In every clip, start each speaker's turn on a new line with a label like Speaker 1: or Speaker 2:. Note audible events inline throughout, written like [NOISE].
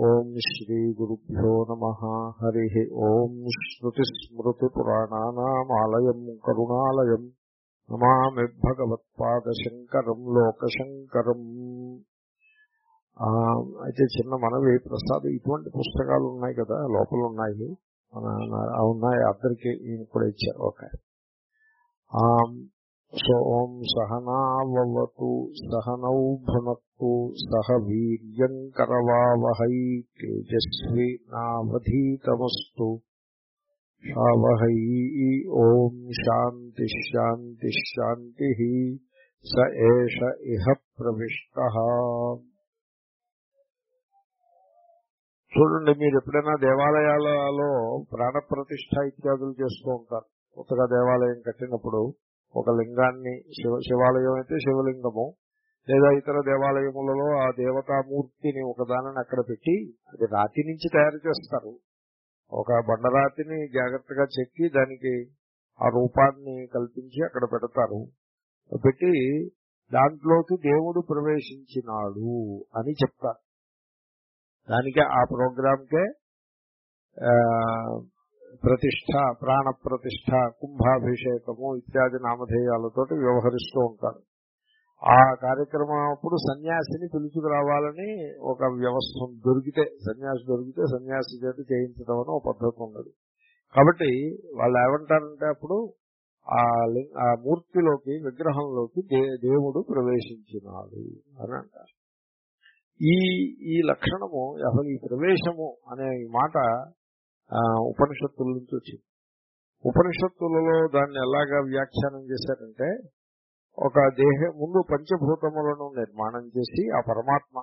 Speaker 1: ఓం శ్రీ గురుభ్యో నమ. హరి ఓం. శ్రుతిస్మృతిపురాణానామాలయం కరుణాలయం. నమామి భగవత్పాదశంకరం లోకశంకరం ఆ, అయితే చిన్న మనవి ప్రసాద్ ఇటువంటి పుస్తకాలు ఉన్నాయి కదా లోపల ఉన్నాయి. మన ఉన్నాయి అందరికీ ఈయన కూడా ఇచ్చారు. ఓకే. సో ఓం సహనావతు సహనౌ భునత్తు సహ వీర్యం కరవావహై తేజస్వి నావధీతమస్తు. శావహై ఓం శాంతి శాంతి శాంతి స ఏష ఇహ ప్రవిష్ట. చూడండి మీరు ఎప్పుడైనా దేవాలయాలలో ప్రాణప్రతిష్ఠ ఇత్యాదులు చేస్తూ ఉంటారు. కొత్తగా దేవాలయం కట్టినప్పుడు ఒక లింగాన్ని శివ శివాలయం అయితే శివలింగము లేదా ఇతర దేవాలయములలో ఆ దేవతామూర్తిని ఒకదానని అక్కడ పెట్టి అది రాతి నుంచి తయారు చేస్తారు. ఒక బండరాతిని జాగ్రత్తగా చెక్కి దానికి ఆ రూపాన్ని కల్పించి అక్కడ పెడతారు. పెట్టి దాంట్లోకి దేవుడు ప్రవేశించినాడు అని చెప్తారు. దానికి ఆ ప్రోగ్రాంకే ప్రతిష్ట ప్రాణప్రతిష్ట కుంభాభిషేకము ఇత్యాది నామధేయాలతో వ్యవహరిస్తూ ఉంటారు. ఆ కార్యక్రమం అప్పుడు సన్యాసిని పిలుచుకురావాలని ఒక వ్యవస్థ దొరికితే సన్యాసి దొరికితే సన్యాసి చేత చేయించడం అని ఒక పద్ధతి ఉన్నది. కాబట్టి వాళ్ళు ఏమంటారంటే అప్పుడు ఆ లింగ ఆ మూర్తిలోకి విగ్రహంలోకి దే- దేవుడు ప్రవేశించినాడు అని అంటారు. ఈ ఈ లక్షణము అసలు ఈ ప్రవేశము అనే మాట ఉపనిషత్తుల నుంచి వచ్చింది. ఉపనిషత్తులలో దాన్ని ఎలాగా వ్యాఖ్యానం చేశారంటే ఒక దేహ ముందు పంచభూతములను నిర్మాణం చేసి ఆ పరమాత్మ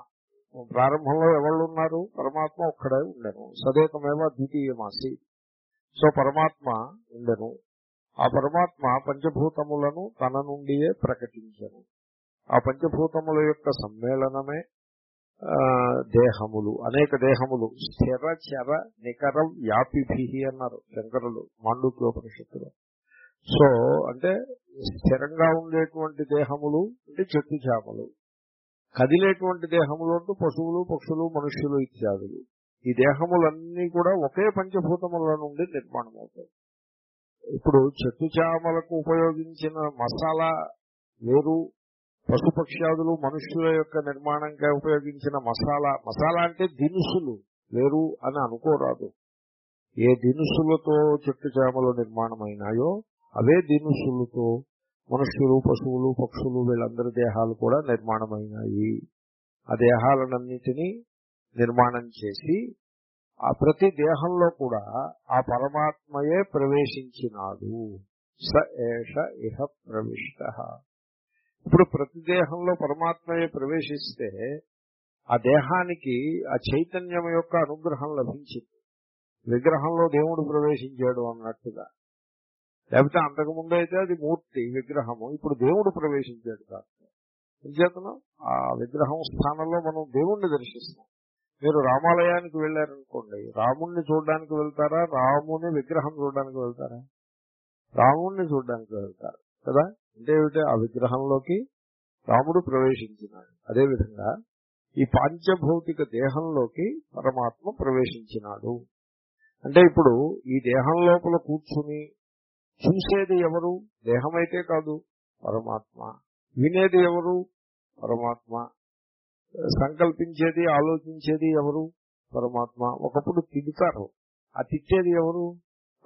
Speaker 1: ప్రారంభంలో ఎవరున్నారు ఉన్నారు పరమాత్మ ఒక్కడే ఉండను. సదేకమేవ ద్వితీయమాసి. సో పరమాత్మ ఉండను. ఆ పరమాత్మ పంచభూతములను తన నుండియే ప్రకటించను. ఆ పంచభూతముల యొక్క సమ్మేళనమే ఆ, దేహములు అనేక దేహములు. స్థిర చర నికరం వ్యాపిభి అన్నారు శంకరులు మాండుక్యోపనిషత్తులో సో అంటే స్థిరంగా ఉండేటువంటి దేహములు అంటే చెట్టు చేపలు. కదిలేటువంటి దేహములు అంటూ పశువులు పక్షులు మనుష్యులు ఇత్యాదులు. ఈ దేహములన్నీ కూడా ఒకే పంచభూతముల నుండి నిర్మాణం అవుతాయి ఇప్పుడు చెట్టు చేమలకు ఉపయోగించిన మసాలా వేరు పశుపక్ష్యాదులు మనుష్యుల యొక్క నిర్మాణంగా ఉపయోగించిన మసాలా. మసాలా అంటే దినుసులు. వేరు అని అనుకోరాదు. ఏ దినుసులతో చెట్టు చేమలు నిర్మాణమైనాయో అవే దినుసులతో మనుష్యులు పశువులు పక్షులు వీళ్ళందరి దేహాలు కూడా నిర్మాణమైనాయి. ఆ దేహాలన్నింటినీ నిర్మాణం చేసి ఆ ప్రతి దేహంలో కూడా ఆ పరమాత్మయే ప్రవేశించినాడు. స ఏష ఇహ ప్రవిష్ట. ఇప్పుడు ప్రతి దేహంలో పరమాత్మయే ప్రవేశిస్తే ఆ దేహానికి ఆ చైతన్యం యొక్క అనుగ్రహం లభించింది. విగ్రహంలో దేవుడు ప్రవేశించాడు అన్నట్టుగా. లేకపోతే అంతకుముందు అయితే అది మూర్తి విగ్రహము ఇప్పుడు దేవుడు ప్రవేశించాడు కాదు చేతను ఆ విగ్రహం స్థానంలో మనం దేవుణ్ణి దర్శిస్తాం. మీరు రామాలయానికి వెళ్ళారనుకోండి రాముణ్ణి చూడడానికి వెళ్తారా? రాముని విగ్రహం చూడడానికి వెళ్తారా? రాముణ్ణి చూడడానికి వెళ్తారు? కదా? అంటే ఏమిటి? ఆ విగ్రహంలోకి రాముడు ప్రవేశించినాడు. అదేవిధంగా ఈ పాంచభౌతిక దేహంలోకి పరమాత్మ ప్రవేశించినాడు. అంటే ఇప్పుడు ఈ దేహం లోపల కూర్చుని చూసేది ఎవరు? దేహమైతే కాదు పరమాత్మ. వినేది ఎవరు? పరమాత్మ. సంకల్పించేది ఆలోచించేది ఎవరు? పరమాత్మ. ఒకప్పుడు తిడతారు. ఆ తిట్టేది ఎవరు?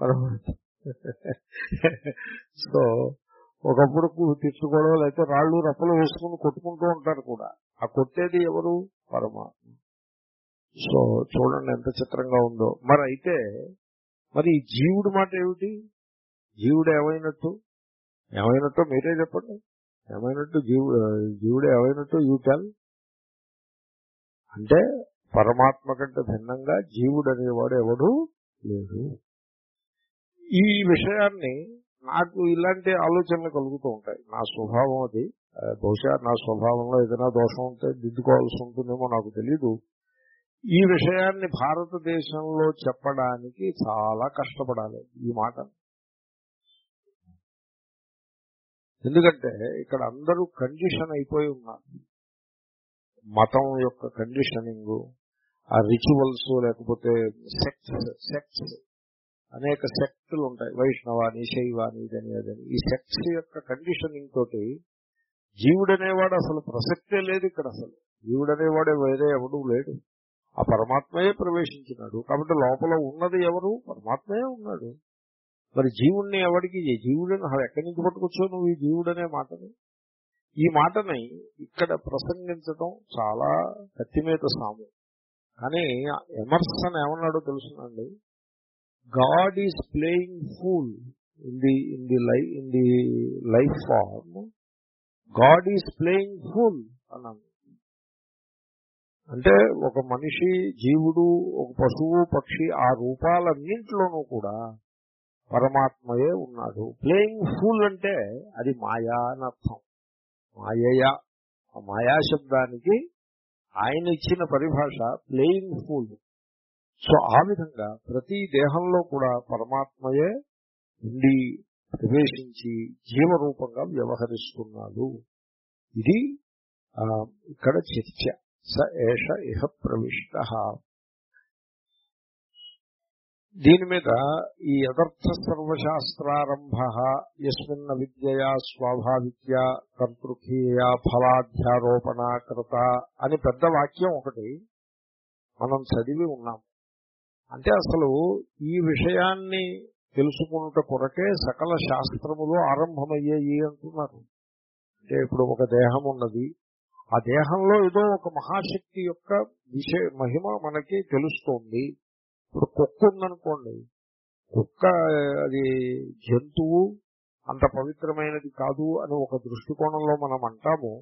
Speaker 1: పరమాత్మ. [LAUGHS] సో ఒకప్పుడు కు- తిట్టుకోవడం లేకపోతే రాళ్ళు రప్పలు వేసుకుని కొట్టుకుంటూ ఉంటారు కూడా. ఆ కొట్టేది ఎవరు? పరమాత్మ. సో చూడండి ఎంత చిత్రంగా ఉందో. మరి అయితే మరి జీవుడు మాట ఏమిటి? జీవుడు ఏమైనట్టు? ఏమైనట్టు మీరే చెప్పండి. ఏమైనట్టు జీవుడు జీవుడు ఏమైనట్టు? యూటల్ అంటే పరమాత్మ కంటే భిన్నంగా జీవుడు అనేవాడు ఎవడు లేడు. ఈ విషయాన్ని నాకు ఇలాంటి ఆలోచనలు కలుగుతూ ఉంటాయి. నా స్వభావం అది. బహుశా నా స్వభావంలో ఏదైనా దోషం ఉంటే దిద్దుకోవాల్సి ఉంటుందేమో నాకు తెలీదు. ఈ విషయాన్ని భారతదేశంలో చెప్పడానికి చాలా కష్టపడాలి ఈ మాట. ఎందుకంటే ఇక్కడ అందరూ కండిషన్ అయిపోయి ఉన్నారు. మతం యొక్క కండిషనింగ్ ఆ రిచువల్స్ లేకపోతే సెక్స్ సెక్స్ అనేక సెక్టులు ఉంటాయి. వైష్ణవాని శైవాని ఇదని అదని. ఈ సెక్స్ యొక్క కండిషనింగ్ తోటి జీవుడనేవాడు అసలు ప్రసక్తే లేదు ఇక్కడ అసలు. జీవుడనేవాడే వేరే ఎవడూ లేడు. ఆ పరమాత్మయే ప్రవేశించినాడు. కాబట్టి లోపల ఉన్నది ఎవరు? పరమాత్మయే ఉన్నాడు. మరి జీవుణ్ణి ఎవడికి? జీవుడని ఎక్కడి నుంచి పట్టుకొచ్చావు నువ్వు ఈ జీవుడనే మాటని? ఈ మాటని ఇక్కడ ప్రసంగించడం చాలా కత్తిమీద సాము. కానీ ఎమర్సన్ ఏమన్నాడో తెలుసునండి? God is playing fool in the in the life in the life form God is playing fool అన్నాను అంటే ఒక మనిషి జీవుడు ఒక పశువు పక్షి ఆ రూపాలన్నింటిలోనూ కూడా పరమాత్మయే ఉన్నాడు. ప్లేయింగ్ ఫూల్ అంటే అది మాయా అని అర్థం. మాయయ. ఆ మాయా శబ్దానికి ఆయన ఇచ్చిన పరిభాష ప్లేయింగ్ ఫూల్ సో ఆ విధంగా ప్రతి దేహంలో కూడా పరమాత్మయే ఉండి ప్రవేశించి జీవరూపంగా వ్యవహరిస్తున్నాడు. ఇది ఇక్కడ చర్చ. స ఏష ఇహ ప్రవిష్ట. దీని మీద ఈ యథర్థ సర్వశాస్త్రారంభ ఎస్మిన్న విద్యయా స్వాభావిక్య కర్తృకీయ ఫలాధ్యారోపణ కృత అని పెద్ద వాక్యం ఒకటి మనం చదివి ఉన్నాం. అంటే అసలు ఈ విషయాన్ని తెలుసుకున్నట కొరకే సకల శాస్త్రములు ఆరంభమయ్యాయి అంటున్నారు. అంటే ఇప్పుడు ఒక దేహం ఉన్నది. ఆ దేహంలో ఏదో ఒక మహాశక్తి యొక్క విషయ మహిమ మనకి తెలుస్తోంది. ఇప్పుడు కుక్క ఉందనుకోండి. కుక్క అది జంతువు అంత పవిత్రమైనది కాదు అని ఒక దృష్టికోణంలో మనం అంటాము.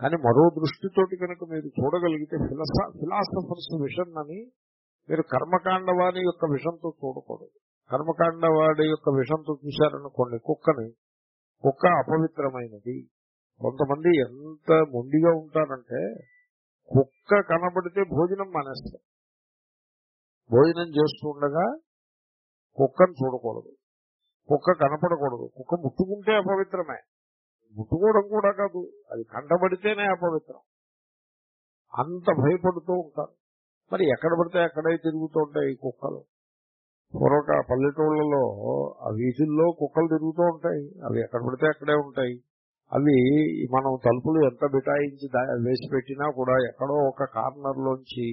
Speaker 1: కానీ మరో దృష్టితోటి కనుక మీరు చూడగలిగితే ఫిలాసఫర్స్ విషన్ అని మీరు కర్మకాండ వాడి యొక్క విషంతో చూడకూడదు. కర్మకాండ వాడి యొక్క విషంతో చూశారనుకోండి కుక్కని కుక్క అపవిత్రమైనది. కొంతమంది ఎంత మొండిగా ఉంటారంటే కుక్క కనబడితే భోజనం మానేస్తారు. భోజనం చేస్తుండగా కుక్కను చూడకూడదు. కుక్క కనపడకూడదు. కుక్క ముట్టుకుంటే అపవిత్రమే. ముట్టుకోవడం కూడా కాదు. అది కంటబడితేనే అపవిత్రం. అంత భయపడుతూ ఉంటారు. మరి ఎక్కడ పడితే అక్కడే తిరుగుతూ ఉంటాయి ఈ కుక్కలు. పూర్వక పల్లెటూళ్ళలో ఆ వీధుల్లో కుక్కలు తిరుగుతూ ఉంటాయి. అవి ఎక్కడ పడితే అక్కడే ఉంటాయి. అవి మనం తలుపులు ఎంత బిటాయించి వేసి పెట్టినా కూడా ఎక్కడో ఒక కార్నర్ లోంచి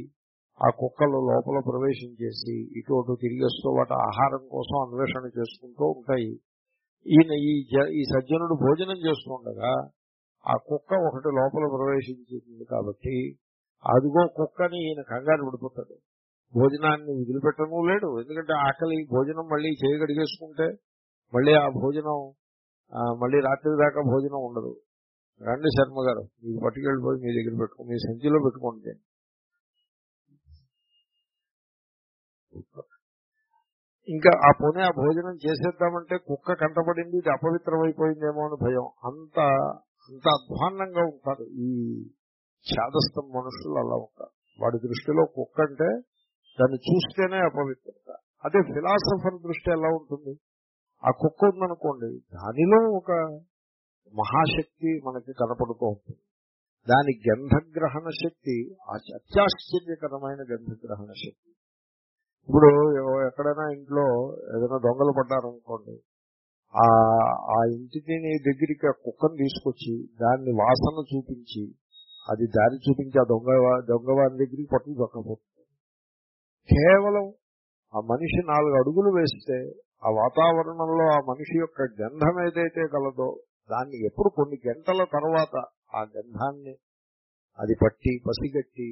Speaker 1: ఆ కుక్కలు లోపల ప్రవేశం చేసి ఇటు అటు తిరిగేస్తూ వాటి ఆహారం కోసం అన్వేషణ చేసుకుంటూ ఉంటాయి. ఈయన ఈ ఈ సజ్జనుడు భోజనం చేస్తుండగా ఆ కుక్క ఒకటి లోపల ప్రవేశించింది కాబట్టి అదిగో కుక్కని ఈయన కంగారు పడిపోతాడు. భోజనాన్ని వదిలిపెట్టను లేడు. ఎందుకంటే ఆకలి భోజనం మళ్ళీ చేయగడిగేసుకుంటే మళ్ళీ ఆ భోజనం మళ్ళీ రాత్రి దాకా భోజనం ఉండదు. రండి శర్మ గారు మీకు పట్టుకెళ్ళిపోయి మీ దగ్గర పెట్టుకో మీ సంచిలో పెట్టుకోండి ఇంకా ఆ పోనీ ఆ భోజనం చేసేద్దామంటే కుక్క కంటపడింది ఇది అపవిత్రమైపోయిందేమో అని భయం. అంత అంత అధ్వాన్నంగా ఉంటారు ఈ ఛాదస్థం మనుషులు అలా ఉంటారు. వాడి దృష్టిలో కుక్క అంటే దాన్ని చూస్తేనే అపవిత్రత. అదే ఫిలాసఫర్ దృష్టి ఎలా ఉంటుంది? ఆ కుక్క ఉందనుకోండి దానిలో ఒక మహాశక్తి మనకి కనపడుతూ ఉంటుంది. దాని గంధగ్రహణ శక్తి అత్యాశ్చర్యకరమైన గంధగ్రహణ శక్తి. ఇప్పుడు ఎక్కడైనా ఇంట్లో ఏదైనా దొంగలు పడ్డారనుకోండి ఆ ఆ దగ్గరికి ఆ కుక్కను తీసుకొచ్చి దాన్ని వాసన చూపించి అది దారి చూపించి ఆ దొంగ దొంగవారి దగ్గరికి పట్టుకు దొక్కపోతుంది కేవలం ఆ మనిషి నాలుగు అడుగులు వేస్తే ఆ వాతావరణంలో ఆ మనిషి యొక్క గంధం ఏదైతే కలదో దాన్ని ఎప్పుడు కొన్ని గంటల తర్వాత ఆ గంధాన్ని అది పట్టి పసిగట్టి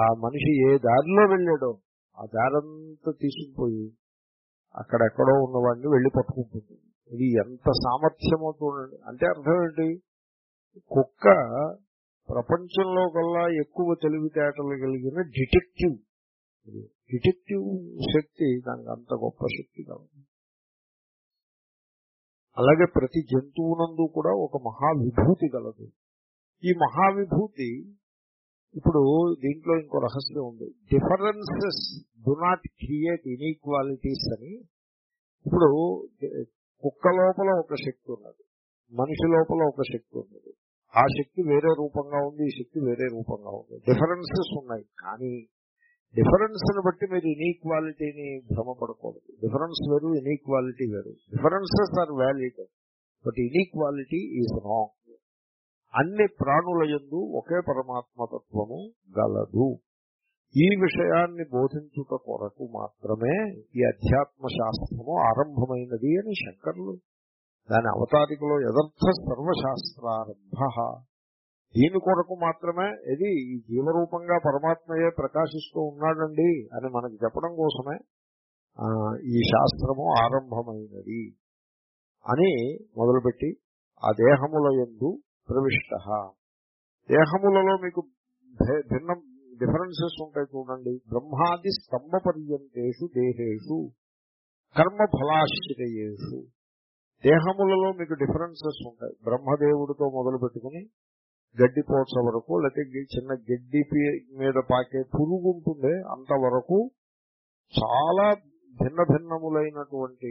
Speaker 1: ఆ మనిషి ఏ దారిలో వెళ్ళాడో ఆ దారంతా తీసుకుపోయి అక్కడెక్కడో ఉన్నవాడిని వెళ్ళి పట్టుకుంటుంది. ఇది ఎంత సామర్థ్యమో చూడండి. అంటే అర్థం ఏంటి? కుక్క ప్రపంచంలో కల్లా ఎక్కువ తెలివితేటలు కలిగిన డిటెక్టివ్. డిటెక్టివ్ శక్తి దానికి అంత గొప్ప శక్తి కాదు. అలాగే ప్రతి జంతువునందు కూడా ఒక మహావిభూతి గలదు ఈ మహావిభూతి ఇప్పుడు దీంట్లో ఇంకో రహస్యం ఉంది. Differences do not create inequalities అని ఇప్పుడు కుక్క లోపల ఒక శక్తి ఉన్నది. మనిషి లోపల ఒక శక్తి ఉన్నది. ఆ శక్తి వేరే రూపంగా ఉంది ఈ శక్తి వేరే రూపంగా ఉంది. డిఫరెన్సెస్ ఉన్నాయి. కానీ డిఫరెన్స్ని బట్టి మీరు ఇన్ఈక్వాలిటీని భ్రమపడకూడదు. డిఫరెన్స్ వేరు ఇన్ఈక్వాలిటీ వేరు. Differences are valid but inequality is wrong అన్ని ప్రాణుల యందు ఒకే పరమాత్మతత్వము గలదు. ఈ విషయాన్ని బోధించుట కొరకు మాత్రమే ఈ అధ్యాత్మ శాస్త్రము ఆరంభమైనది అని శంకర్లు దాని అవతారికలో యథర్థ సర్వశాస్త్రారంభ. దీని కొరకు మాత్రమే ఇది ఈ జీవరూపంగా పరమాత్మయే ప్రకాశిస్తూ ఉన్నాడండి అని మనకి చెప్పడం కోసమే ఈ శాస్త్రము ఆరంభమైనది అని మొదలుపెట్టి ఆ దేహముల యందు ప్రవిష్ట. దేహములలో మీకు భే- భిన్న డిఫరెన్సెస్ ఉంటాయి చూడండి. బ్రహ్మాది స్తంభ పర్యంతేషు దేహేషు కర్మ ఫలాశ్రయేషు దేహములలో మీకు డిఫరెన్సెస్ ఉంటాయి. బ్రహ్మదేవుడితో మొదలు పెట్టుకుని గడ్డిపోచ వరకు లేకపోతే చిన్న గడ్డి మీద పాకే పురుగు ఉంటుంది అంతవరకు చాలా భిన్న భిన్నములైనటువంటి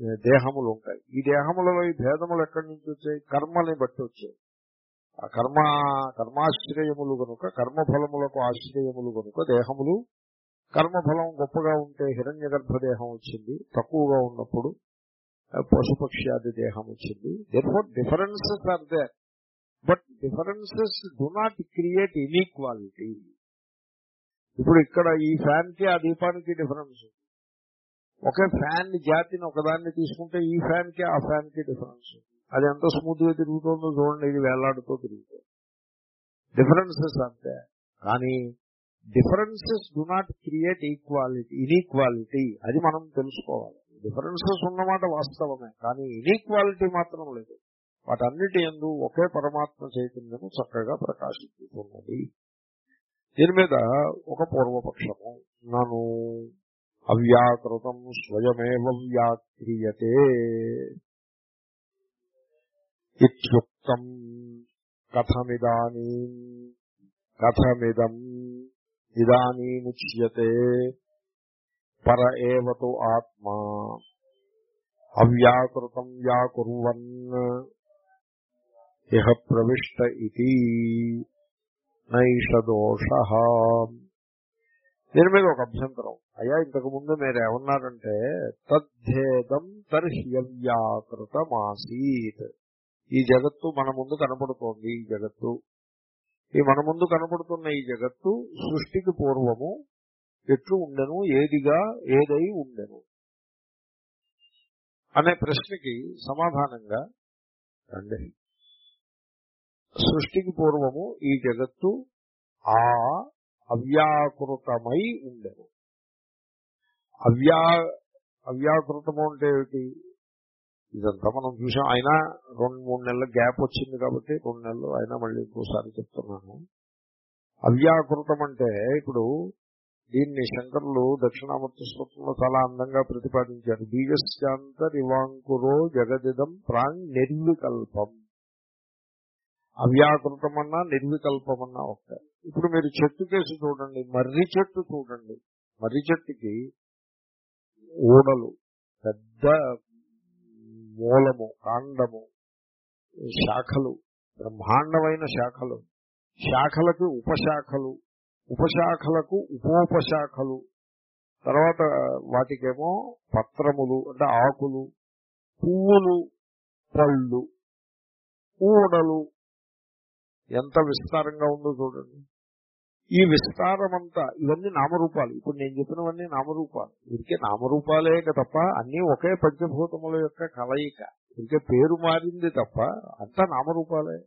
Speaker 1: దేహములు ఉంటాయి ఈ దేహములలో ఈ భేదములు ఎక్కడి నుంచి వచ్చాయి? కర్మని బట్టి వచ్చాయి. ఆ కర్మ కర్మాశ్రయములు కనుక కర్మఫలములకు ఆశ్రయములు కనుక దేహములు కర్మఫలం గొప్పగా ఉంటే హిరణ్య దేహం వచ్చింది తక్కువగా ఉన్నప్పుడు పశుపక్ష్యాది దేహం వచ్చింది therefore differences are there but differences do not create inequality ఇప్పుడు ఇక్కడ ఈ ఫ్యాన్కి ఆ దీపానికి డిఫరెన్స్ ఉంది. ఒకే ఫ్యాన్ జాతిని ఒకదాన్ని తీసుకుంటే ఈ ఫ్యాన్కి ఆ ఫ్యాన్కి డిఫరెన్స్ ఉంది. అది ఎంత స్మూత్గా తిరుగుతుందో చూడండి ఇది వేలాడుతూ తిరుగుతుంది. డిఫరెన్సెస్ అంతే కానీ differences do not create equality inequality అది మనం తెలుసుకోవాలి. డిఫరెన్సెస్ ఉన్నమాట వాస్తవమే కానీ ఇనీక్వాలిటీ మాత్రం లేదు. వాటన్నిటి ఎందు ఒకే పరమాత్మ చైతన్యము చక్కగా ప్రకాశిస్తున్నది దీని మీద ఒక పూర్వపక్షము నను అవ్యాకృతం స్వయమేవ వ్యాక్రియతే. ఇత్యుక్తం కథమిదానీ కథమిదం ఇదానీముచ్యతే. పర ఏవతు ఆత్మా. అవ్యాకృతం వ్యాకుర్వన్ ఇహ ప్రవిష్ట ఇది నైష దోష. దీని మీద ఒక అభ్యంతరం. అయ్యా ఇంతకు ముందు మీరు ఏమన్నారంటే తద్ధేదం తర్హ్యవ్యాకృతమాసీత్. ఈ జగత్తు మన ముందు కనపడుతోంది ఈ జగత్తు. ఈ మన ముందు కనపడుతున్న ఈ జగత్తు సృష్టికి పూర్వము ఎట్లు ఉండెను ఏదిగా ఏదై ఉండెను. అనే ప్రశ్నకి సమాధానంగా రండి. సృష్టికి పూర్వము ఈ జగత్తు ఆ అవ్యాకృతమై ఉండెను. అవ్యా అవ్యాకృతము అంటే ఏమిటి? ఇదంతా మనం చూసాం. అయినా రెండు మూడు నెలల గ్యాప్ వచ్చింది కాబట్టి రెండు నెలలు అయినా మళ్ళీ ఇంకోసారి చెప్తున్నాను. అవ్యాకృతం అంటే ఇప్పుడు దీన్ని శంకరులు దక్షిణామూర్తి స్తోత్రంలో చాలా అందంగా ప్రతిపాదించారు. బీజశాంత రివాంకురో జగదిదం ప్రాంగ్ నిర్వికల్పం. అవ్యాకృతమన్నా నిర్వికల్పమన్నా ఒకటే ఇప్పుడు మీరు చెట్టు కేసు చూడండి మర్రి చెట్టు చూడండి. మర్రి చెట్టుకి ఊడలు పెద్ద మూలము కాండము శాఖలు బ్రహ్మాండమైన శాఖలు శాఖలకు ఉపశాఖలు ఉపశాఖలకు ఉపోపశాఖలు. తర్వాత వాటికేమో పత్రములు అంటే ఆకులు పువ్వులు పళ్ళు ఊడలు ఎంత విస్తారంగా ఉందో చూడండి. ఈ విస్తారమంతా ఇవన్నీ నామరూపాలు. ఇప్పుడు నేను చెప్పినవన్నీ నామరూపాలు. ఇదికే నామరూపాలే తప్ప అన్నీ ఒకే పంచభూతముల యొక్క కలయిక. ఇదికే పేరు మారింది తప్ప అంతా నామరూపాలే.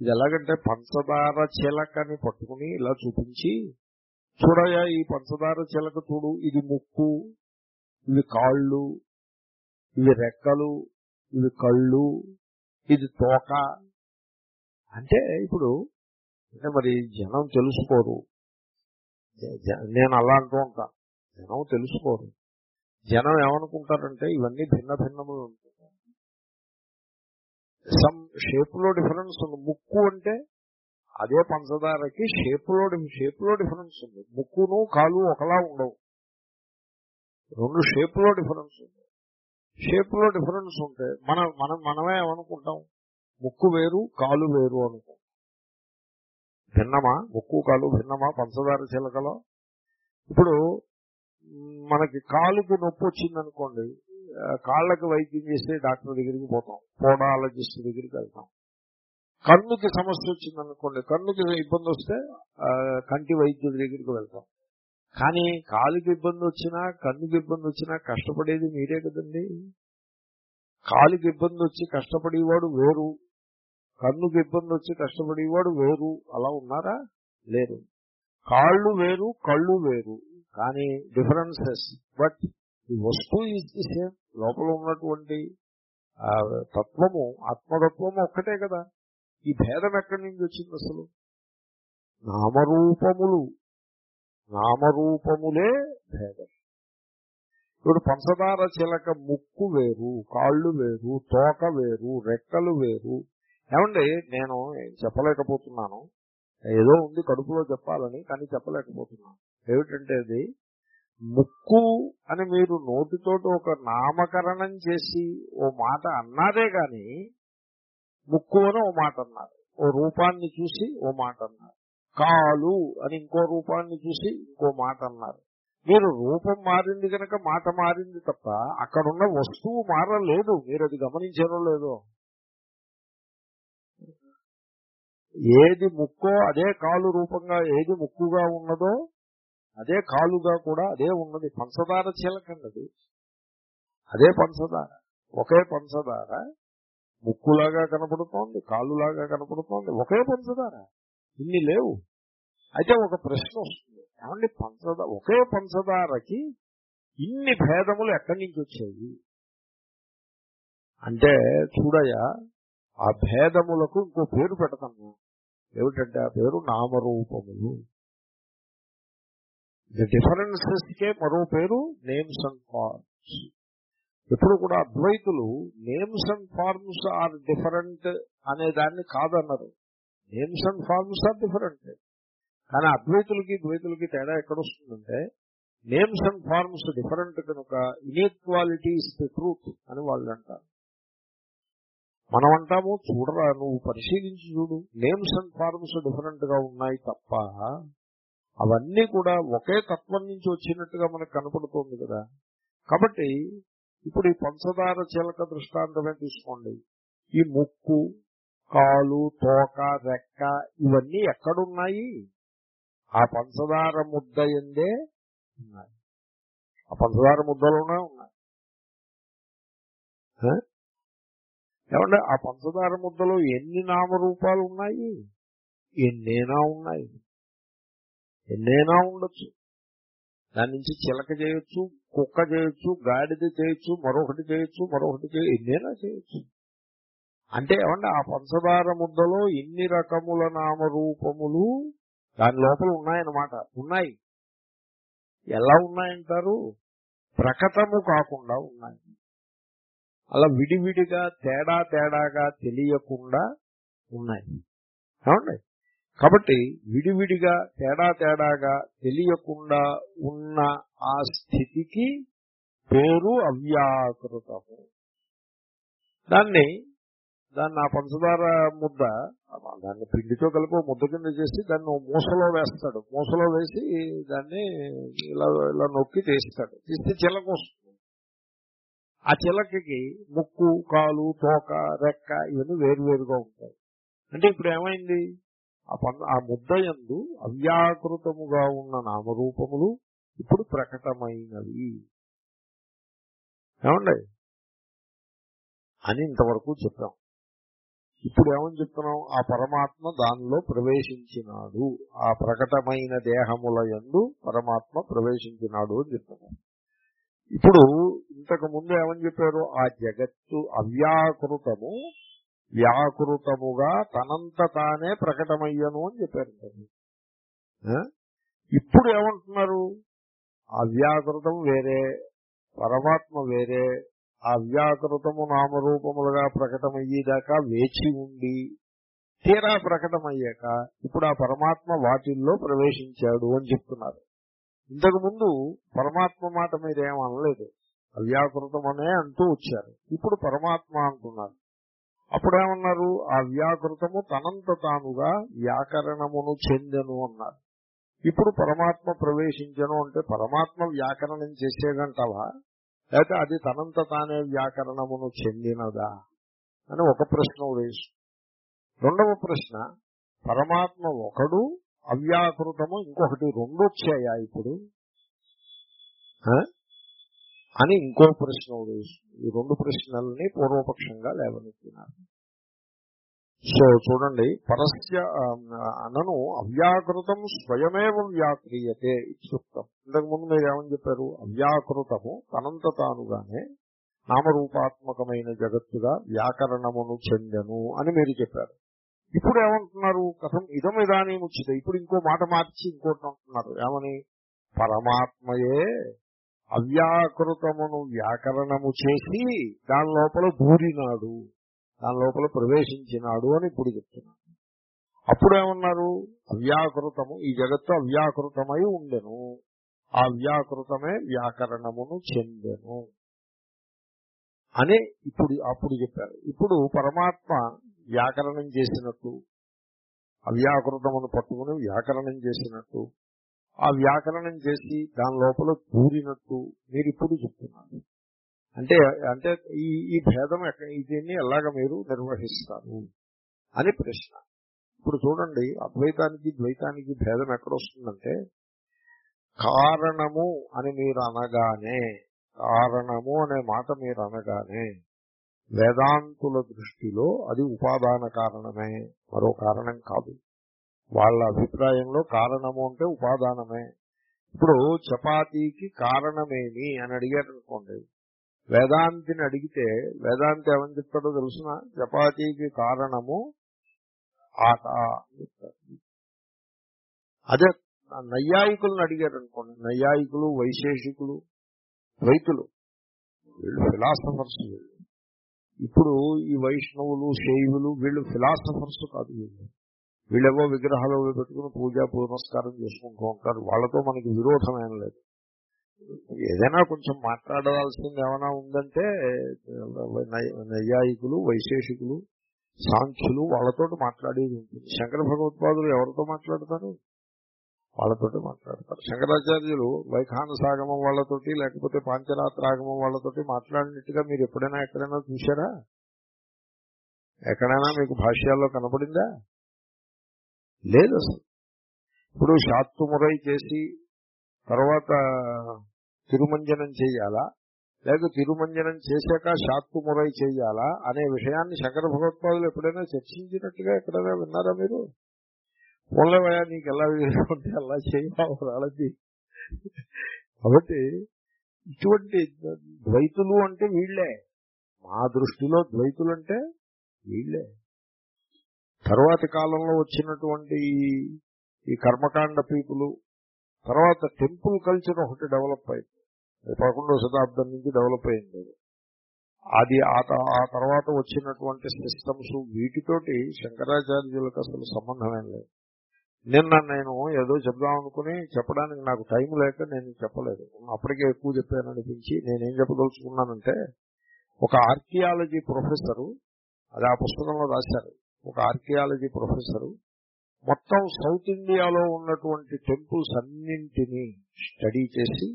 Speaker 1: ఇది ఎలాగంటే పంచదార చిలకని పట్టుకుని ఇలా చూపించి చూడయా ఈ పంచదార చిలక చూడు ఇది ముక్కు ఇవి కాళ్ళు ఇవి రెక్కలు ఇవి కళ్ళు ఇది తోక. అంటే ఇప్పుడు అంటే మరి జనం తెలుసుకోరు. జ- నేను అలా అంటూ ఉంటాను జనం తెలుసుకోరు. జనం ఏమనుకుంటారంటే ఇవన్నీ భిన్న భిన్నములు ఉంటాయి. సమ్ షేప్లో డిఫరెన్స్ ఉంది. ముక్కు అంటే అదే పంచదారకి షేప్లో షేప్లో డిఫరెన్స్ ఉంది. ముక్కును కాలు ఒకలా ఉండవు. రెండు షేప్లో డిఫరెన్స్ ఉంది. షేప్లో డిఫరెన్స్ ఉంటే మన మనం మనమే ఏమనుకుంటాం? ముక్కు వేరు కాలు వేరు అనుకో భిన్నమా? ముక్కు కాలు భిన్నమా? పంచదార చిలకలో? ఇప్పుడు మనకి కాలుకి నొప్పి వచ్చింది అనుకోండి కాళ్ళకి వైద్యం చేస్తే డాక్టర్ దగ్గరికి పోతాం. పోడాలజిస్ట్ దగ్గరికి వెళ్తాం. కన్నుకి సమస్య వచ్చిందనుకోండి కన్నుకి ఇబ్బంది వస్తే కంటి వైద్యుడి దగ్గరికి వెళ్తాం. కానీ కాలుకి ఇబ్బంది వచ్చినా కన్నుకి ఇబ్బంది వచ్చినా కష్టపడేది మీరే కదండి. కాలుకి ఇబ్బంది వచ్చి కష్టపడేవాడు వేరు. కన్నుకి ఇబ్బంది వచ్చి కష్టపడేవాడు వేరు. అలా ఉన్నారా? లేరు. కాళ్ళు వేరు కళ్ళు వేరు. కానీ డిఫరెన్సెస్ బట్ ఈ వస్తువు ఈజ్ ది సేమ్ లోపల ఉన్నటువంటి తత్వము ఆత్మతత్వము ఒక్కటే కదా. ఈ భేదం ఎక్కడి నుంచి వచ్చింది అసలు? నామరూపములు. నామరూపములే భేదం. ఇప్పుడు పంచదార చిలక ముక్కు వేరు కాళ్ళు వేరు తోక వేరు రెక్కలు వేరు. ఏమండి నేను చెప్పలేకపోతున్నాను. ఏదో ఉంది కడుపులో చెప్పాలని కానీ చెప్పలేకపోతున్నాను. ఏమిటంటే అది? ముక్కు అని మీరు నోటితోటి ఒక నామకరణం చేసి ఓ మాట అన్నారే గాని ముక్కు అని ఓ మాట అన్నారు. ఓ రూపాన్ని చూసి ఓ మాట అన్నారు. కాలు అని ఇంకో రూపాన్ని చూసి ఇంకో మాట అన్నారు. మీరు రూపం మారింది కనుక మాట మారింది తప్ప అక్కడున్న వస్తువు మారలేదు. మీరు అది గమనించారో లేదో? ఏది ముక్కో అదే కాలు రూపంగా ఏది ముక్కుగా ఉన్నదో అదే కాలుగా కూడా అదే ఉన్నది. పంచదార చీలకండది. అదే పంచదార. ఒకే పంచదార ముక్కులాగా కనపడుతోంది కాలులాగా కనపడుతోంది. ఒకే పంచదార. ఇన్ని లేవు. అయితే ఒక ప్రశ్న వస్తుంది. ఏమండి పంచదార ఒకే పంచదారకి ఇన్ని భేదములు ఎక్కడి నుంచి వచ్చాయి? అంటే చూడయ్యా ఆ భేదములకు ఇంకో పేరు పెడతాను. ఏమిటంటే ఆ పేరు నామరూపములు. ది డిఫరెన్సెస్ కే మరో పేరు నేమ్స్ అండ్ ఫార్మ్స్ ఎప్పుడు కూడా అద్వైతులు names and forms are different అనే దాన్ని కాదన్నారు. Names and forms are different కానీ అద్వైతులకి ద్వైతులకి తేడా ఎక్కడొస్తుందంటే నేమ్స్ అండ్ ఫార్మ్స్ డిఫరెంట్ కనుక ఇన్ఈక్వాలిటీ ఇస్ ది ట్రూత్ అని వాళ్ళు అంటారు. మనం అంటాము చూడరా నువ్వు పరిశీలించి చూడు. నేమ్స్ అండ్ ఫార్మ్స్ డిఫరెంట్గా ఉన్నాయి తప్ప అవన్నీ కూడా ఒకే తత్వం నుంచి వచ్చినట్టుగా మనకు కనపడుతోంది కదా. కాబట్టి ఇప్పుడు ఈ పంచదార చీలక దృష్టాంతమే తీసుకోండి. ఈ ముక్కు కాలు తోక రెక్క ఇవన్నీ ఎక్కడున్నాయి? ఆ పంచదార ముద్ద ఎందే ఉన్నాయి. ఆ పంచదార ముద్దలోనే ఉన్నాయి. ఏమంటే ఆ పంచదార ముద్దలో ఎన్ని నామరూపాలు ఉన్నాయి? ఎన్నైనా ఉన్నాయి. ఎన్నైనా ఉండొచ్చు. దాని నుంచి చిలక చేయొచ్చు కుక్క చేయొచ్చు గాడిద చేయొచ్చు మరొకటి చేయొచ్చు మరొకటి చేయ ఎన్నైనా చేయొచ్చు. అంటే ఏమంటే ఆ పంచదార ముద్దలో ఇన్ని రకముల నామరూపములు దాని లోపల ఉన్నాయన్నమాట. ఉన్నాయి. ఎలా ఉన్నాయంటారు? ప్రకటము కాకుండా ఉన్నాయి. అలా విడివిడిగా తేడా తేడాగా తెలియకుండా ఉన్నాయి. ఏమండి? కాబట్టి విడివిడిగా తేడా తేడాగా తెలియకుండా ఉన్న ఆ స్థితికి పేరు అవ్యాకృతము. దాన్ని దాన్ని ఆ పంచదార ముద్ద దాన్ని పిండితో కలిపి ముద్ద కింద చేసి దాన్ని మూసలో వేస్తాడు. మూసలో వేసి దాన్ని ఇలా ఇలా నొక్కి తీస్తాడు. తీస్తే చిలక వస్తుంది. ఆ చిలకకి ముక్కు కాలు తోక రెక్క ఇవన్నీ వేరువేరుగా ఉంటాయి. అంటే ఇప్పుడు ఏమైంది? ఆ పన్ ఆ ముద్ద యందు అవ్యాకృతముగా ఉన్న నామరూపములు ఇప్పుడు ప్రకటమైనవి. ఏమండి? అని ఇంతవరకు చెప్పాం. ఇప్పుడు ఏమని చెప్తున్నాం? ఆ పరమాత్మ దానిలో ప్రవేశించినాడు. ఆ ప్రకటమైన దేహముల యందు పరమాత్మ ప్రవేశించినాడు అని చెప్తున్నాం. ఇప్పుడు ఇంతకు ముందు ఏమని చెప్పారు? ఆ జగత్తు అవ్యాకృతము వ్యాకృతముగా తనంత తానే ప్రకటమయ్యను అని చెప్పారు ఇప్పుడు ఏమంటున్నారు? అవ్యాకృతం వేరే పరమాత్మ వేరే అవ్యాకృతము నామరూపములుగా ప్రకటమయ్యేదాకా వేచి ఉండి తీరా ప్రకటమయ్యాక ఇప్పుడు ఆ పరమాత్మ వాటిల్లో ప్రవేశించాడు అని చెప్తున్నారు. ఇంతకు ముందు పరమాత్మ మాట మీరు ఏం అనలేదు. అవ్యాకృతం అనే అంటూ వచ్చారు. ఇప్పుడు పరమాత్మ అంటున్నారు. అప్పుడేమన్నారు? ఆ వ్యాకృతము తనంత తానుగా వ్యాకరణమును చెందెను అన్నారు. ఇప్పుడు పరమాత్మ ప్రవేశించను అంటే పరమాత్మ వ్యాకరణం చేసేదంటవా? లేకపోతే అది తనంత తానే వ్యాకరణమును చెందినదా? అని ఒక ప్రశ్న ఉదయిస్తుంది రెండవ ప్రశ్న పరమాత్మ ఒకడు అవ్యాకృతము ఇంకొకటి రెండు వచ్చాయా ఇప్పుడు? ఆ? అని ఇంకో ప్రశ్న ఉదయిస్తుంది ఈ రెండు ప్రశ్నల్ని పూర్వపక్షంగా లేవనెత్తినారు. సో చూడండి పరస్య అనను అవ్యాకృతం స్వయమేవ వ్యాక్రియతే ఇత్యుక్తం. ఇంతకు ముందు మీరు ఏమని చెప్పారు? అవ్యాకృతము తనంత తానుగానే నామరూపాత్మకమైన జగత్తుగా వ్యాకరణమును చెందను అని మీరు చెప్పారు. ఇప్పుడు ఏమంటున్నారు? కథం ఇదం ఇదానీ ముచ్చిత ఇప్పుడు ఇంకో మాట మార్చి ఇంకోటి అంటున్నారు. ఏమని? పరమాత్మయే అవ్యాకృతమును వ్యాకరణము చేసి దాని లోపల దూరినాడు దాని లోపల ప్రవేశించినాడు అని ఇప్పుడు చెప్తున్నాడు. అప్పుడు ఏమన్నారు అవ్యాకృతము ఈ జగత్తు అవ్యాకృతమై ఉండెను. ఆ వ్యాకృతమే వ్యాకరణమును చెందెను. అని ఇప్పుడు అప్పుడు చెప్పారు. ఇప్పుడు పరమాత్మ వ్యాకరణం చేసినట్టు అవ్యాకృతమును పట్టుకుని వ్యాకరణం చేసినట్టు ఆ వ్యాకరణం చేసి దాని లోపల దూరినట్టు మీరు ఇప్పుడు చెప్తున్నారు. అంటే అంటే ఈ ఈ భేదం ఎక్క- దీన్ని ఎలాగ మీరు నిర్వహిస్తారు అని ప్రశ్న. ఇప్పుడు చూడండి అద్వైతానికి ద్వైతానికి భేదం ఎక్కడొస్తుందంటే కారణము అని మీరు అనగానే కారణము అనే మాట మీరు అనగానే వేదాంతుల దృష్టిలో అది ఉపాదాన కారణమే మరో కారణం కాదు. వాళ్ళ అభిప్రాయంలో కారణము అంటే ఉపాదానమే. ఇప్పుడు చపాతీకి కారణమేమి అని అడిగారు అనుకోండి వేదాంతిని అడిగితే వేదాంతి ఏమని చెప్తాడో తెలుసిన? చపాతీకి కారణము ఆట అని అదే నైయాయికులను అడిగారు అనుకోండి నైయాయికులు వైశేషికులు ద్వైతులు వీళ్ళు ఫిలాసఫర్స్ వీళ్ళు. ఇప్పుడు ఈ వైష్ణవులు శైవులు వీళ్ళు ఫిలాసఫర్స్ కాదు వీళ్ళు. వీళ్ళేవో విగ్రహాలు పెట్టుకుని పూజ పునస్కారం చేసుకుంటూ ఉంటారు వాళ్ళతో మనకి విరోధం ఏం లేదు. ఏదైనా కొంచెం మాట్లాడవలసింది ఏమైనా ఉందంటే నైయాయికులు వైశేషికులు సాంఖ్యులు వాళ్ళతో మాట్లాడేది ఉంటుంది. శంకర భగవత్పాదులు ఎవరితో మాట్లాడతారు? వాళ్ళతోటి మాట్లాడతారు. శంకరాచార్యులు వైఖాన సాగమం వాళ్ళతోటి లేకపోతే పాంచరాత్రాగమం వాళ్ళతోటి మాట్లాడినట్టుగా మీరు ఎప్పుడైనా ఎక్కడైనా చూశారా? ఎక్కడైనా మీకు భాష్యాల్లో కనపడిందా? లేదు అసలు. ఇప్పుడు శాత్తుమురై చేసి తర్వాత తిరుమంజనం చేయాలా? లేక తిరుమంజనం చేశాక శాత్తుమురై చేయాలా? అనే విషయాన్ని శంకర భగవత్పాదులు ఎప్పుడైనా చర్చించినట్టుగా ఎక్కడైనా విన్నారా మీరు? పోలేవయా నీకు ఎలా వేసుకుంటే అలా చేయాలి కాబట్టి ఇటువంటి ద్వైతులు అంటే వీళ్ళే. మా దృష్టిలో ద్వైతులు అంటే వీళ్ళే. తర్వాతి కాలంలో వచ్చినటువంటి ఈ- కర్మకాండ పీపులు తర్వాత టెంపుల్ కల్చర్ ఒకటి డెవలప్ అయింది. పదకొండవ శతాబ్దం నుంచి డెవలప్ అయింది అది. ఆ త- ఆ తర్వాత వచ్చినటువంటి సిస్టమ్స్ వీటితోటి శంకరాచార్యులకు అసలు సంబంధమేం లేదు. నిన్న నేను ఏదో చెప్దాం అనుకుని చెప్పడానికి నాకు టైం లేక నేను చెప్పలేదు. అప్పటికే ఎక్కువ చెప్పాను అనిపించి నేనేం చెప్పదలుచుకున్నానంటే ఒక ఆర్కియాలజీ ప్రొఫెసరు అది ఆ పుస్తకంలో రాశారు. ఒక ఆర్కియాలజీ ప్రొఫెసరు మొత్తం సౌత్ ఇండియాలో ఉన్నటువంటి టెంపుల్స్ అన్నింటినీ స్టడీ చేసి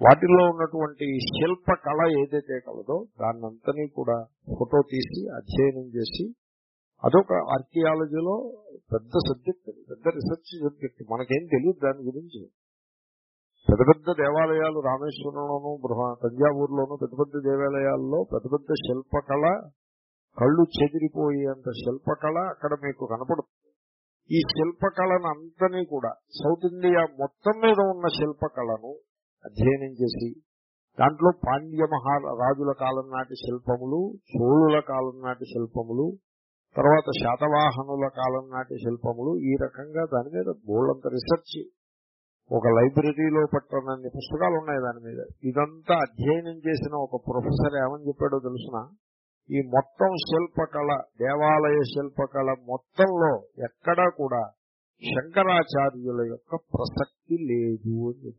Speaker 1: వాటిలో ఉన్నటువంటి శిల్ప కళ ఏదైతే కలదో దాన్నంతని కూడా ఫోటో తీసి అధ్యయనం చేసి అదొక ఆర్కియాలజీలో పెద్ద సబ్జెక్ట్ పెద్ద రీసెర్చ్ సబ్జెక్ట్. మనకేం తెలియదు దాని గురించి. పెద్ద పెద్ద దేవాలయాలు రామేశ్వరంలోను బృహ తంజావూరులోను పెద్ద పెద్ద దేవాలయాల్లో పెద్ద పెద్ద శిల్పకళ కళ్ళు చెదిరిపోయేంత శిల్పకళ అక్కడ మీకు కనపడుతుంది. ఈ శిల్పకళను అంతని కూడా సౌత్ ఇండియా మొత్తం మీద ఉన్న శిల్పకళను అధ్యయనం చేసి దాంట్లో పాండ్య మహారాజుల కాలం నాటి శిల్పములు చోళుల కాలం నాటి శిల్పములు తర్వాత శాతవాహనుల కాలం నాటి శిల్పములు ఈ రకంగా దాని మీద బోళ్ళంత రీసెర్చ్ ఒక లైబ్రరీలో పట్టనన్ని పుస్తకాలు ఉన్నాయి దాని మీద. ఇదంతా అధ్యయనం చేసిన ఒక ప్రొఫెసర్ ఏమని చెప్పాడో తెలుసిన? ఈ మొత్తం శిల్పకళ దేవాలయ శిల్పకళ మొత్తంలో ఎక్కడా కూడా శంకరాచార్యుల యొక్క ప్రసక్తి లేదు అని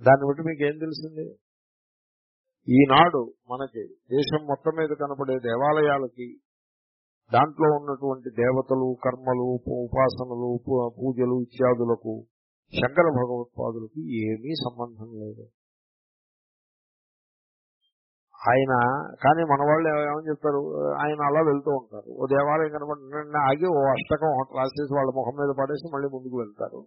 Speaker 1: దాన్ని బట్టి మీకు ఏం తెలిసింది? ఈనాడు మనకి దేశం మొత్తం మీద కనపడే దేవాలయాలకి దాంట్లో ఉన్నటువంటి దేవతలు కర్మలు ఉప- ఉపాసనలు పూ- పూజలు ఇత్యాదులకు శంకర భగవత్పాదులకి ఏమీ సంబంధం లేదు. ఆయన కానీ మన వాళ్ళు ఏమని చెప్తారు? ఆయన అలా వెళ్తూ ఉంటారు. ఓ దేవాలయం కనబడి ఆగి ఓ అష్టకం ఒకటి రాసేసి వాళ్ళ ముఖం మీద పడేసి మళ్ళీ ముందుకు వెళ్తారు.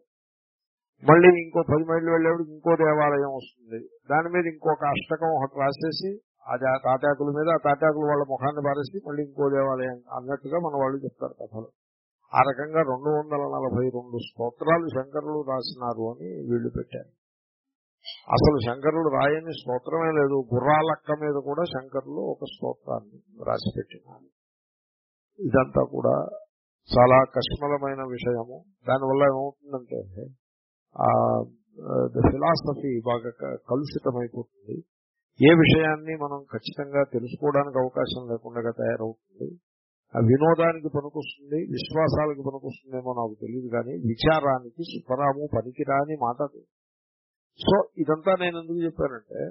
Speaker 1: మళ్ళీ ఇంకో పది మైళ్ళు వెళ్ళేప్పుడు ఇంకో దేవాలయం వస్తుంది. దాని మీద ఇంకొక అష్టకం ఒకటి రాసేసి అది ఆ తాటాకుల మీద ఆ తాటాకులు వాళ్ళ ముఖాన్ని పారేసి మళ్ళీ ఇంకో దేవాలయం అన్నట్టుగా మన వాళ్ళు చెప్తారు కథలు. ఆ రకంగా రెండు వందల నలభై రెండు స్తోత్రాలు శంకరులు రాసినారు అని వీళ్ళు పెట్టారు. అసలు శంకరులు రాయని స్తోత్రమే లేదు. గుర్రాలక్క మీద కూడా శంకరులు ఒక స్తోత్రాన్ని రాసి పెట్టినారు ఇదంతా కూడా చాలా కష్మలమైన విషయము. దానివల్ల ఏమవుతుందంటే ఫిలాసఫీ బాగా కలుషితమైపోతుంది. ఏ విషయాన్ని మనం ఖచ్చితంగా తెలుసుకోవడానికి అవకాశం లేకుండా తయారవుతుంది. ఆ వినోదానికి పనికొస్తుంది విశ్వాసాలకు పనికొస్తుందేమో నాకు తెలియదు కానీ విచారానికి సుఖరాము పనికిరాని మాట సో ఇదంతా నేను ఎందుకు చెప్పానంటే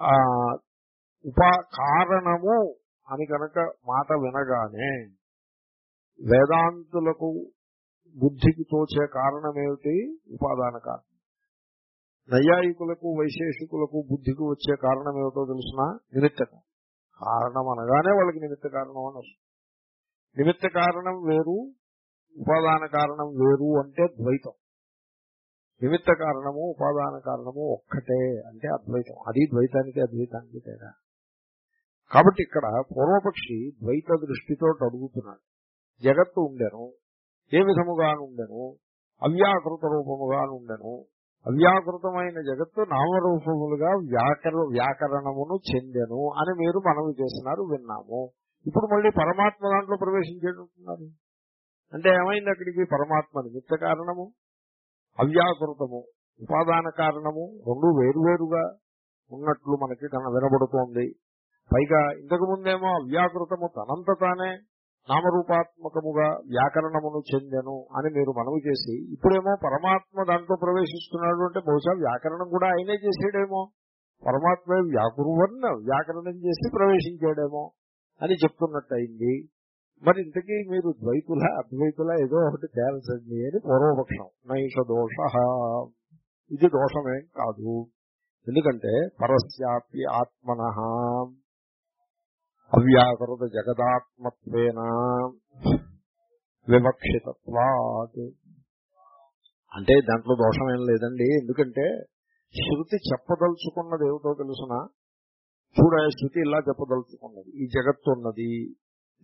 Speaker 1: ఆ ఉపా కారణము అని కనుక మాట వినగానే వేదాంతులకు బుద్ధికి తోచే కారణం ఏమిటి ఉపాదాన కారణం. నైయాయికులకు వైశేషికులకు బుద్ధికి వచ్చే కారణం ఏమిటో తెలిసిన? నిమిత్త కారణం. కారణం అనగానే వాళ్ళకి నిమిత్త కారణం అని వస్తుంది. నిమిత్త కారణం వేరు ఉపాదాన కారణం వేరు అంటే ద్వైతం. నిమిత్త కారణము ఉపాదాన కారణము ఒక్కటే అంటే అద్వైతం. అది ద్వైతానికి అద్వైతానికి తేడా. కాబట్టి ఇక్కడ పూర్వపక్షి ద్వైత దృష్టితో అడుగుతున్నాడు. జగత్తు ఉండెను ఏ విధముగా ఉండెను అవ్యాకృత రూపముగా ఉండెను. అవ్యాకృతమైన జగత్తు నామరూపములుగా వ్యాకర వ్యాకరణమును చెందెను అని మీరు మనవి చేసినారు విన్నాము. ఇప్పుడు మళ్ళీ పరమాత్మ దాంట్లో ప్రవేశించేటట్టున్నారు. అంటే ఏమైంది అక్కడికి? పరమాత్మ నిమిత్త కారణము అవ్యాకృతము ఉపాదాన కారణము రెండు వేరువేరుగా ఉన్నట్లు మనకి కన వినబడుతోంది. పైగా ఇంతకు ముందేమో అవ్యాకృతము తనంత తానే నామరూపాత్మకముగా వ్యాకరణమును చెందెను అని మీరు మనవి చేసి ఇప్పుడేమో పరమాత్మ దాంట్లో ప్రవేశిస్తున్నాడు అంటే బహుశా వ్యాకరణం కూడా ఆయనే చేసాడేమో. పరమాత్మ వ్యాకురువన్న వ్యాకరణం చేసి ప్రవేశించాడేమో అని చెప్తున్నట్టు అయింది మరి ఇంతకీ మీరు ద్వైతుల అద్వైతుల ఏదో ఒకటి తేల్చండి అని పూర్వపక్షం. నైష దోష. ఇది దోషమేం కాదు. ఎందుకంటే పరస్యాపి ఆత్మన. అవ్యాకృత జగదాత్మత్వేన వివక్షితత్వాత్. అంటే దాంట్లో దోషం ఏం లేదండి. ఎందుకంటే శృతి చెప్పదలుచుకున్నది ఏమిటో తెలుసునా? చూడ శృతి ఇలా చెప్పదలుచుకున్నది. ఈ జగత్తు ఉన్నది.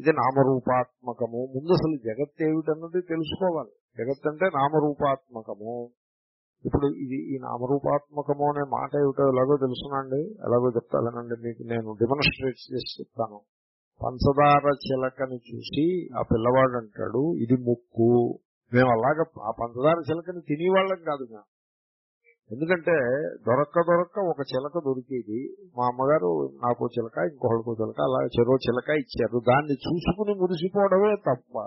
Speaker 1: ఇది నామరూపాత్మకము. ముందు అసలు జగత్ ఏమిటన్నది తెలుసుకోవాలి. జగత్ అంటే నామరూపాత్మకము. ఇప్పుడు ఇది ఈ నామరూపాత్మకము అనే మాట ఏమిటో ఎలాగో తెలుసునండి. ఎలాగో చెప్తానండి మీకు. నేను డెమోన్స్ట్రేట్ చేసి చెప్తాను. పంచదార చిలకని చూసి ఆ పిల్లవాడు అంటాడు ఇది ముక్కు. మేము అలాగ ఆ పంచదార చిలకని తినేవాళ్ళం కాదు మేము. ఎందుకంటే దొరక్క దొరక్క ఒక చిలక దొరికేది. మా అమ్మగారు నాకు చిలక ఇంకొకళ్ళకు చిలక అలా చెరో చిలక ఇచ్చారు. దాన్ని చూసుకుని మురిసిపోవడమే తప్ప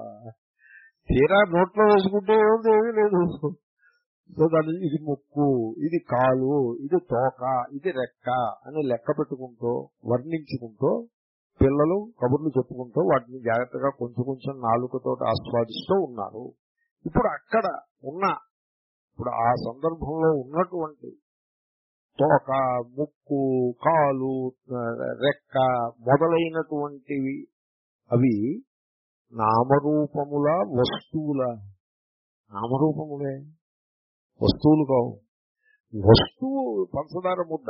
Speaker 1: తీరా నోట్లో వేసుకుంటే ఏముంది? ఏమీ లేదు. సో దాని ఇది ముక్కు ఇది కాలు ఇది తోక ఇది రెక్క అని లెక్క పెట్టుకుంటూ వర్ణించుకుంటూ పిల్లలు కబుర్లు చెప్పుకుంటూ వాటిని జాగ్రత్తగా కొంచెం కొంచెం నాలుకతో ఆస్వాదిస్తూ ఉన్నారు. ఇప్పుడు అక్కడ ఉన్న ఇప్పుడు ఆ సందర్భంలో ఉన్నటువంటి తోక ముక్కు కాలు రెక్క మొదలైనటువంటివి అవి నామరూపముల వస్తువుల నామరూపములే వస్తువులు కావు. వస్తువు పంచదార ముద్ద.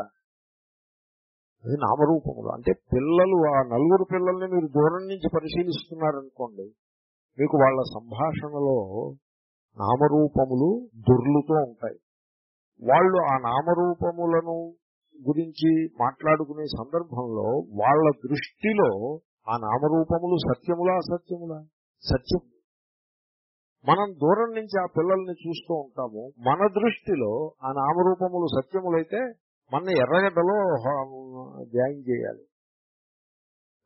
Speaker 1: అది నామరూపములు. అంటే పిల్లలు ఆ నలుగురు పిల్లల్ని మీరు దూరం నుంచి పరిశీలిస్తున్నారనుకోండి మీకు వాళ్ళ సంభాషణలో నామరూపములు దుర్లుతూ ఉంటాయి. వాళ్ళు ఆ నామరూపములను గురించి మాట్లాడుకునే సందర్భంలో వాళ్ళ దృష్టిలో ఆ నామరూపములు సత్యములా అసత్యములా సత్యం. మనం దూరం నుంచి ఆ పిల్లల్ని చూస్తూ ఉంటాము. మన దృష్టిలో ఆ నామరూపములు సత్యములైతే మన ఎర్రగడ్డలో జాయిన్ చేయాలి.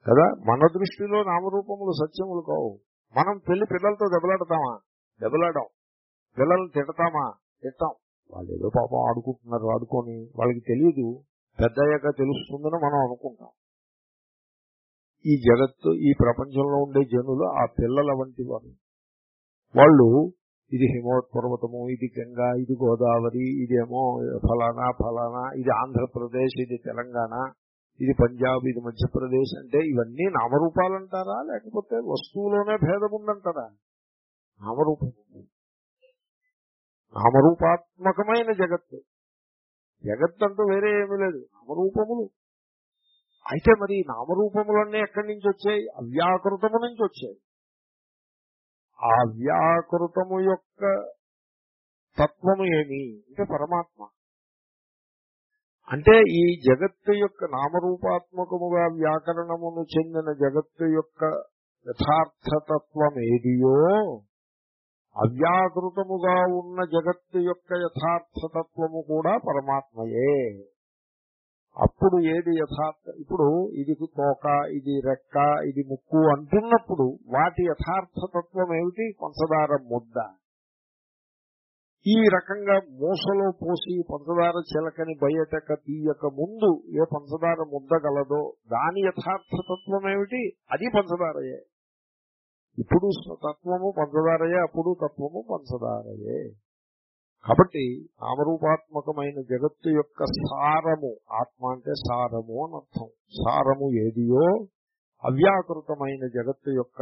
Speaker 1: కదా? మన దృష్టిలో నామరూపములు సత్యములు కావు. మనం పెళ్ళి పిల్లలతో దెబ్బలాడతామా? దెబ్బలాడాం. పిల్లల్ని తిడతామా? తిట్టాం. వాళ్ళు ఏదో పాపం ఆడుకుంటున్నారు ఆడుకొని వాళ్ళకి తెలియదు. పెద్దయ్యాక తెలుస్తుందని మనం అనుకుంటాం. ఈ జగత్తు ఈ ప్రపంచంలో ఉండే జనులు ఆ పిల్లల వంటి వారు. వాళ్ళు ఇది హిమోత్పర్వతము ఇది గంగా ఇది గోదావరి ఇదేమో ఫలానా ఫలానా ఇది ఆంధ్రప్రదేశ్ ఇది తెలంగాణ ఇది పంజాబ్ ఇది మధ్యప్రదేశ్ అంటే ఇవన్నీ నామరూపాలంటారా? లేకపోతే వస్తువులోనే భేదం ఉందంటారా నామరూపం నామరూపాత్మకమైన జగత్తు. జగత్ అంటూ వేరే ఏమీ లేదు. నామరూపములు. అయితే మరి నామరూపములన్నీ ఎక్కడి నుంచి వచ్చాయి? అవ్యాకృతము నుంచి వచ్చాయి. ఆ వ్యాకృతము యొక్క తత్వము ఏమి? అంటే పరమాత్మ. అంటే ఈ జగత్తు యొక్క నామరూపాత్మకముగా వ్యాకరణమును చెందిన జగత్తు యొక్క యథార్థతత్వం ఏదియో అవ్యాకృతముగా ఉన్న జగత్తు యొక్క యథార్థతత్వము కూడా పరమాత్మయే. అప్పుడు ఏది యథార్థ ఇప్పుడు ఇది తోక ఇది రెక్క ఇది ముక్కు అంటున్నప్పుడు వాటి యథార్థతత్వం ఏమిటి? పంచదార ముద్ద. ఈ రకంగా మూసలో పోసి పంచదార చిలకని బయటక తీయక ముందు ఏ పంచదార ముద్ద గలదో దాని యథార్థతత్వం ఏమిటి? అది పంచదారయే. ఇప్పుడు తత్వము పంచదారయే అప్పుడు తత్వము పంచదారయే కాబట్టి నామరూపాత్మకమైన జగత్తు యొక్క సారము ఆత్మ అంటే సారము అని అర్థం. సారము ఏదియో అవ్యాకృతమైన జగత్తు యొక్క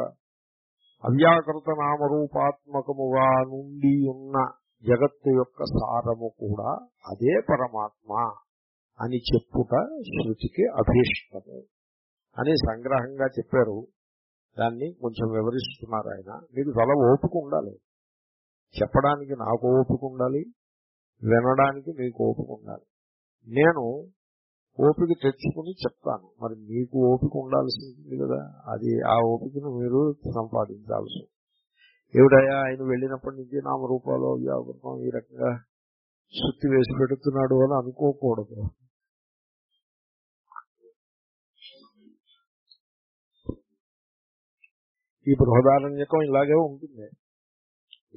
Speaker 1: అవ్యాకృత నామరూపాత్మకముగా నుండి ఉన్న జగత్తు యొక్క సారము కూడా అదే పరమాత్మ అని చెప్పుట శృతికి అభీష్టము అని సంగ్రహంగా చెప్పారు. దాన్ని కొంచెం వివరిస్తున్నారు ఆయన. మీకు చాలా ఓపిక ఉండాలి. చెప్పడానికి నాకు ఓపిక ఉండాలి. వినడానికి మీకు ఓపిక ఉండాలి. నేను ఓపిక తెచ్చుకుని చెప్తాను. మరి మీకు ఓపిక ఉండాల్సింది కదా. అది ఆ ఓపికను మీరు సంపాదించాల్సి. ఏమిటయా ఆయన వెళ్ళినప్పటి నుంచి నామరూపాలు వ్యాపకం ఈ రకంగా శుద్ధి వేసి పెడుతున్నాడు అని అనుకోకూడదు. ఈ బృహదారణ్యకం ఇలాగే ఉంటుంది.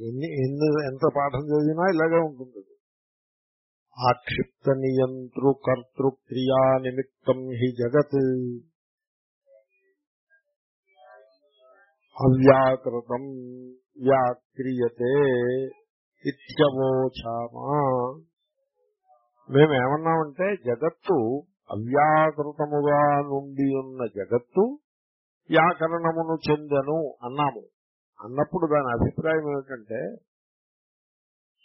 Speaker 1: ఎన్ని ఎన్ని ఎంత పాఠం చదివినా ఇలాగే ఉంటుంది. ఆక్షిప్త నియంతృ కర్తృ నిమిత్తం హి జగత్. అవ్యాకృతం వ్యాక్రియతే ఇత్యవోచామా. మేమేమన్నామంటే జగత్తు అవ్యాకృతముగా నుండి ఉన్న జగత్తు వ్యాకరణమును చెందను అన్నాము. అన్నప్పుడు దాని అభిప్రాయం ఏమిటంటే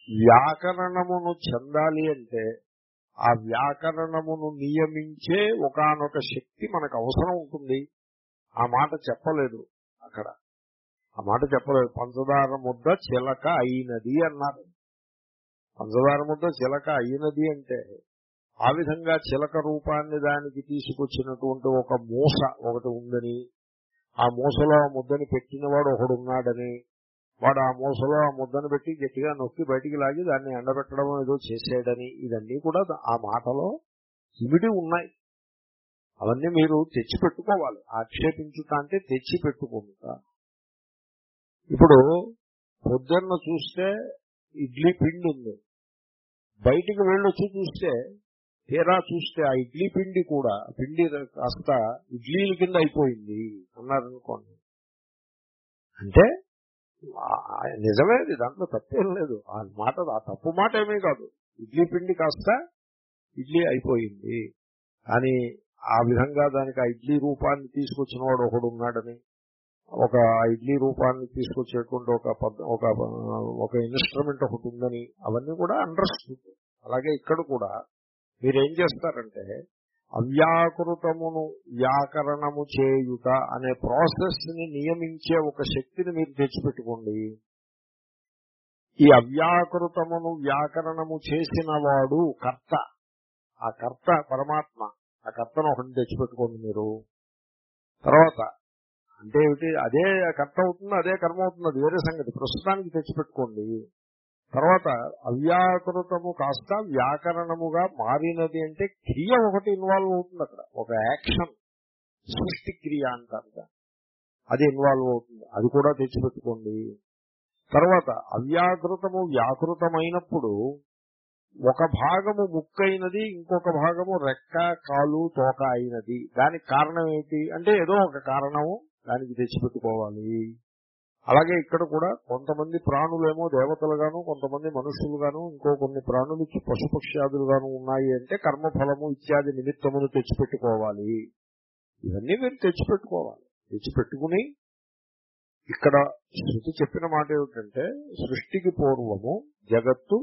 Speaker 1: వ్యాకరణమును చెందాలి అంటే ఆ వ్యాకరణమును నియమించే ఒకనొక శక్తి మనకు అవసరం ఉంటుంది. ఆ మాట చెప్పలేదు అక్కడ. ఆ మాట చెప్పలేదు. పంచదార ముద్ద చిలక అయినది అన్నారు. పంచదార ముద్ద చిలక అయినది అంటే ఆ విధంగా చిలక రూపాన్ని దానికి తీసుకొచ్చినటువంటి ఒక మూస ఒకటి ఉందని ఆ మూసలో ఆ ముద్దని పెట్టినవాడు ఒకడున్నాడని వాడు ఆ మూసలో ఆ ముద్దను పెట్టి గట్టిగా నొక్కి బయటికి లాగి దాన్ని ఎండబెట్టడం ఏదో చేసాడని ఇవన్నీ కూడా ఆ మాటలో ఇమిడి ఉన్నాయి. అవన్నీ మీరు తెచ్చి పెట్టుకోవాలి. ఆక్షేపించుట అంటే తెచ్చి పెట్టుకుంటా ఇప్పుడు పొద్దున్న చూస్తే ఇడ్లీ పిండి ఉంది. బయటికి వెళ్ళొచ్చి చూస్తే తీరా చూస్తే ఆ ఇడ్లీ పిండి కూడా పిండి కాస్త ఇడ్లీల కింద అయిపోయింది అన్నారనుకోండి. అంటే నిజమేది దాంట్లో తప్పేం లేదు. ఆ మాట ఆ తప్పు మాట ఏమీ కాదు. ఇడ్లీ పిండి కాస్త ఇడ్లీ అయిపోయింది. అని ఆ విధంగా దానికి ఆ ఇడ్లీ రూపాన్ని తీసుకొచ్చిన వాడు ఒకడు ఉన్నాడని ఒక ఇడ్లీ రూపాన్ని తీసుకొచ్చేటువంటి ఒక ఒక ఒక ఇన్స్ట్రుమెంట్ ఒకటి ఉందని అవన్నీ కూడా అండర్స్టూడ్ అలాగే ఇక్కడ కూడా మీరేం చేస్తారంటే అవ్యాకృతమును వ్యాకరణము చేయుట అనే ప్రాసెస్ని నియమించే ఒక శక్తిని మీరు తెచ్చిపెట్టుకోండి. ఈ అవ్యాకృతమును వ్యాకరణము చేసిన వాడు కర్త. ఆ కర్త పరమాత్మ. ఆ కర్తను ఒకటి తెచ్చిపెట్టుకోండి మీరు. తర్వాత అంటే ఏమిటి? అదే కర్త అవుతుంది అదే కర్మ అవుతుంది అది వేరే సంగతి. ప్రస్తుతానికి తెచ్చిపెట్టుకోండి. తర్వాత అవ్యాకృతము కాస్త వ్యాకరణముగా మారినది అంటే క్రియ ఒకటి ఇన్వాల్వ్ అవుతుంది అక్కడ. ఒక యాక్షన్ సృష్టి క్రియ అంటారు అది ఇన్వాల్వ్ అవుతుంది. అది కూడా తెచ్చిపెట్టుకోండి. తర్వాత అవ్యాకృతము వ్యాకృతమైనప్పుడు ఒక భాగము ముక్కైనది ఇంకొక భాగము రెక్క కాలు తోక అయినది. దానికి కారణం ఏంటి? అంటే ఏదో ఒక కారణము దానికి తెచ్చిపెట్టుకోవాలి. అలాగే ఇక్కడ కూడా కొంతమంది ప్రాణులేమో దేవతలుగాను కొంతమంది మనుషులుగాను ఇంకో కొన్ని ప్రాణులు పశుపక్ష్యాదులుగాను ఉన్నాయి అంటే కర్మఫలము ఇత్యాది నిమిత్తమును తెచ్చిపెట్టుకోవాలి. ఇవన్నీ మీరు తెచ్చిపెట్టుకోవాలి. తెచ్చిపెట్టుకుని ఇక్కడ శృతి చెప్పిన మాట ఏమిటంటే సృష్టికి పూర్వము జగత్తు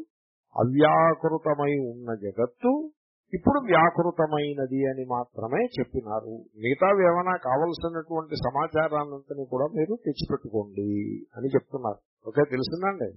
Speaker 1: అవ్యాకృతమై ఉన్న జగత్తు ఇప్పుడు వ్యాకృతమైనది అని మాత్రమే చెప్పినారు. మిగతావి ఏమైనా కావలసినటువంటి సమాచారాన్నంతని కూడా మీరు తెచ్చిపెట్టుకోండి అని చెప్తున్నారు. ఓకే తెలిసిందండి?